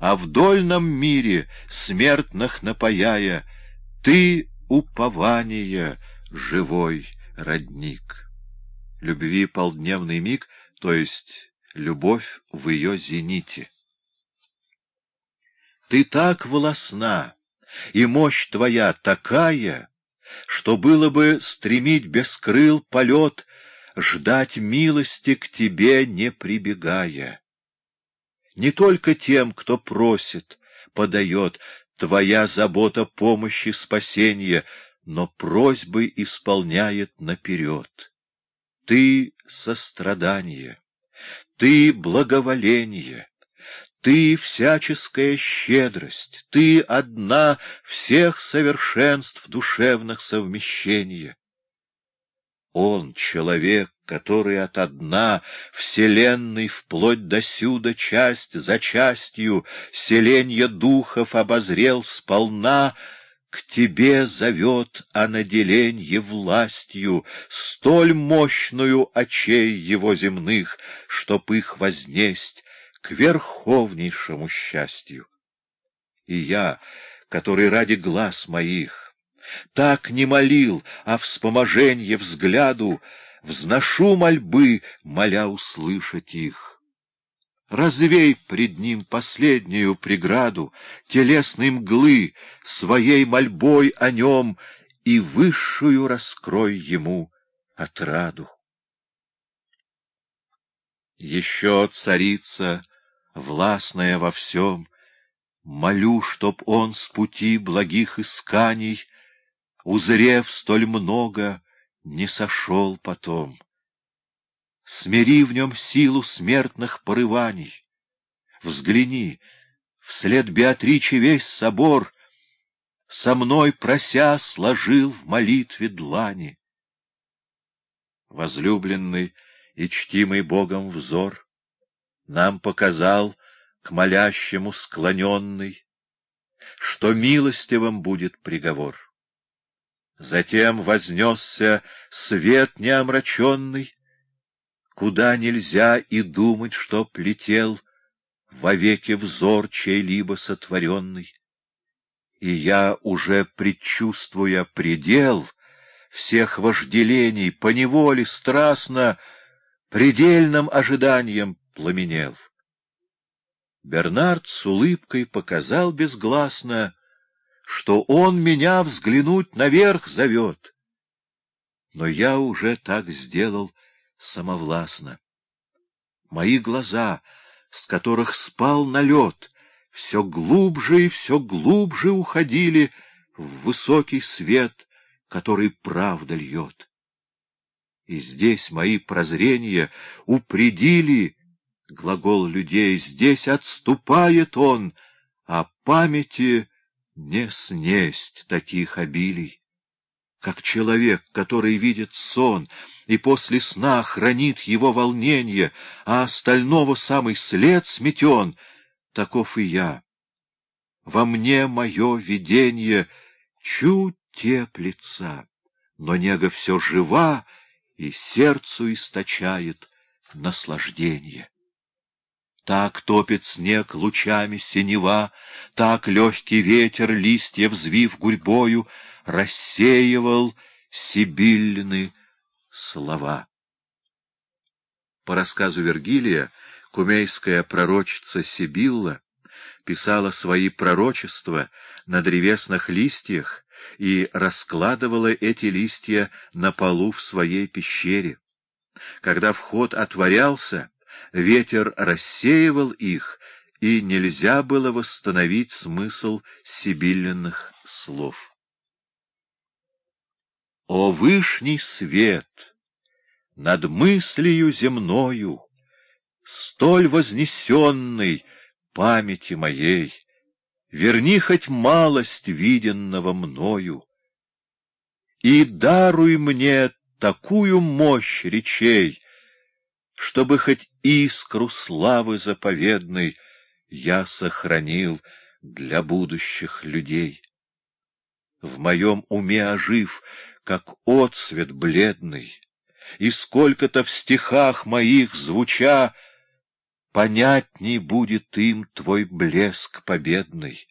а в дольном мире, смертных напаяя, ты — упование, живой родник. Любви полдневный миг, то есть любовь в ее зените. Ты так волосна, и мощь твоя такая, что было бы стремить без крыл полет, ждать милости к тебе не прибегая. Не только тем, кто просит, подает, твоя забота помощи спасения, но просьбы исполняет наперед. Ты — сострадание, ты — благоволение, ты — всяческая щедрость, ты — одна всех совершенств душевных совмещения. Он — человек, который от одна вселенной вплоть до сюда часть за частью селенья духов обозрел сполна, к тебе зовет о наделенье властью, столь мощную очей его земных, чтоб их вознесть к верховнейшему счастью. И я, который ради глаз моих так не молил о вспоможенье взгляду, взношу мольбы, моля услышать их. Развей пред ним последнюю преграду, телесной мглы, своей мольбой о нем, и высшую раскрой ему отраду. Еще царица, властная во всем, молю, чтоб он с пути благих исканий, узрев столь много, не сошел потом. Смири в нем силу смертных порываний. Взгляни, вслед Беатриче весь собор со мной прося сложил в молитве длани. Возлюбленный и чтимый Богом взор нам показал к молящему склоненный, что милостивым будет приговор. Затем вознесся свет неомраченный, Куда нельзя и думать, чтоб летел Вовеки взор чей-либо сотворенный. И я, уже предчувствуя предел Всех вожделений, поневоле страстно Предельным ожиданием пламенел. Бернард с улыбкой показал безгласно, что он меня взглянуть наверх зовет. Но я уже так сделал самовластно. Мои глаза, с которых спал налет, все глубже и все глубже уходили в высокий свет, который правда льет. И здесь мои прозрения упредили глагол людей, здесь отступает он, а памяти не снесть таких обилий. Как человек, который видит сон и после сна хранит его волнение, а остального самый след сметен, таков и я. Во мне мое видение чуть теплится, но нега все жива и сердцу источает наслаждение. Так топит снег лучами синева, Так легкий ветер, листья взвив гурьбою, Рассеивал сибиллины слова. По рассказу Вергилия, кумейская пророчица Сибилла писала свои пророчества на древесных листьях и раскладывала эти листья на полу в своей пещере. Когда вход отворялся, ветер рассеивал их, и нельзя было восстановить смысл сибиллиных слов. О вышний свет! Над мыслью земною, Столь вознесенный памяти моей, Верни хоть малость виденного мною, И даруй мне такую мощь речей, чтобы хоть искру славы заповедной я сохранил для будущих людей. В моем уме ожив, как отсвет бледный, и сколько-то в стихах моих звуча Понятней будет им твой блеск победный.